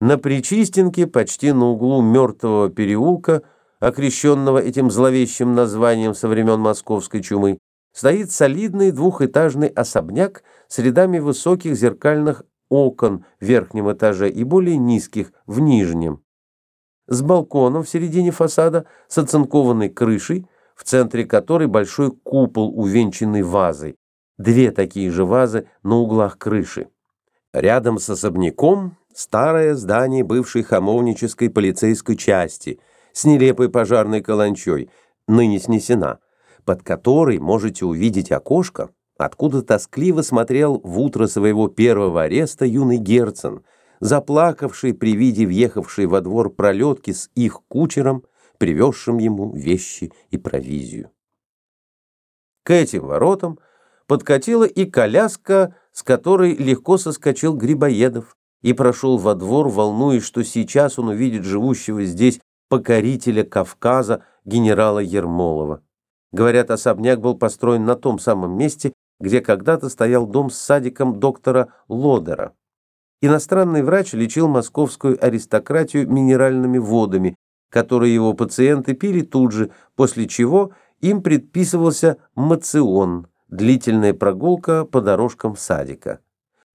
На Причистенке, почти на углу мертвого переулка, окрещенного этим зловещим названием со времен московской чумы, стоит солидный двухэтажный особняк с рядами высоких зеркальных окон в верхнем этаже и более низких в нижнем, с балконом в середине фасада, с оцинкованной крышей, в центре которой большой купол, увенчанный вазой, две такие же вазы на углах крыши. Рядом с особняком старое здание бывшей хамовнической полицейской части с нелепой пожарной каланчой, ныне снесена, под которой можете увидеть окошко, откуда тоскливо смотрел в утро своего первого ареста юный Герцен, заплакавший при виде въехавшей во двор пролетки с их кучером, привезшим ему вещи и провизию. К этим воротам подкатила и коляска, с которой легко соскочил Грибоедов, и прошел во двор, волнуясь, что сейчас он увидит живущего здесь покорителя Кавказа генерала Ермолова. Говорят, особняк был построен на том самом месте, где когда-то стоял дом с садиком доктора Лодера. Иностранный врач лечил московскую аристократию минеральными водами, которые его пациенты пили тут же, после чего им предписывался мацион, длительная прогулка по дорожкам садика.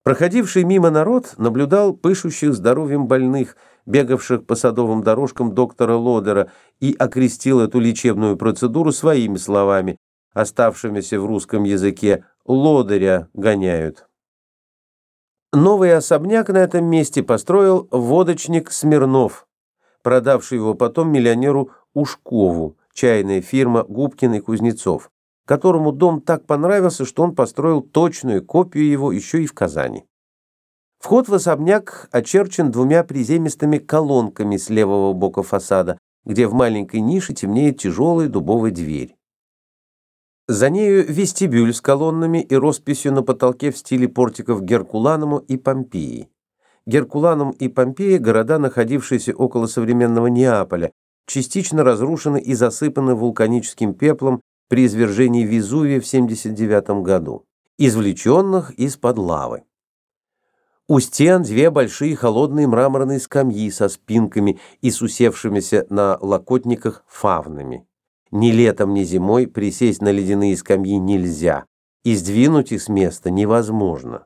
Проходивший мимо народ наблюдал пышущих здоровьем больных, бегавших по садовым дорожкам доктора Лодера, и окрестил эту лечебную процедуру своими словами, оставшимися в русском языке «лодыря гоняют». Новый особняк на этом месте построил водочник Смирнов, продавший его потом миллионеру Ушкову, чайная фирма Губкин и Кузнецов которому дом так понравился, что он построил точную копию его еще и в Казани. Вход в особняк очерчен двумя приземистыми колонками с левого бока фасада, где в маленькой нише темнеет тяжелая дубовая дверь. За нею вестибюль с колоннами и росписью на потолке в стиле портиков Геркулануму и Помпеи. Геркуланум и Помпея – города, находившиеся около современного Неаполя, частично разрушены и засыпаны вулканическим пеплом при извержении Везувия в 79 году, извлеченных из-под лавы. У стен две большие холодные мраморные скамьи со спинками и с усевшимися на локотниках фавнами. Ни летом, ни зимой присесть на ледяные скамьи нельзя, и сдвинуть их с места невозможно.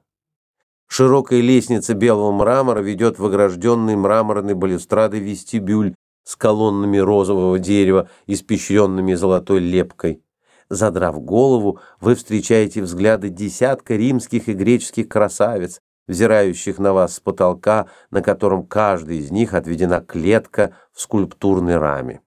Широкая лестница белого мрамора ведет в огражденный мраморной балюстрадой вестибюль с колоннами розового дерева, испещренными золотой лепкой. Задрав голову, вы встречаете взгляды десятка римских и греческих красавиц, взирающих на вас с потолка, на котором каждой из них отведена клетка в скульптурной раме.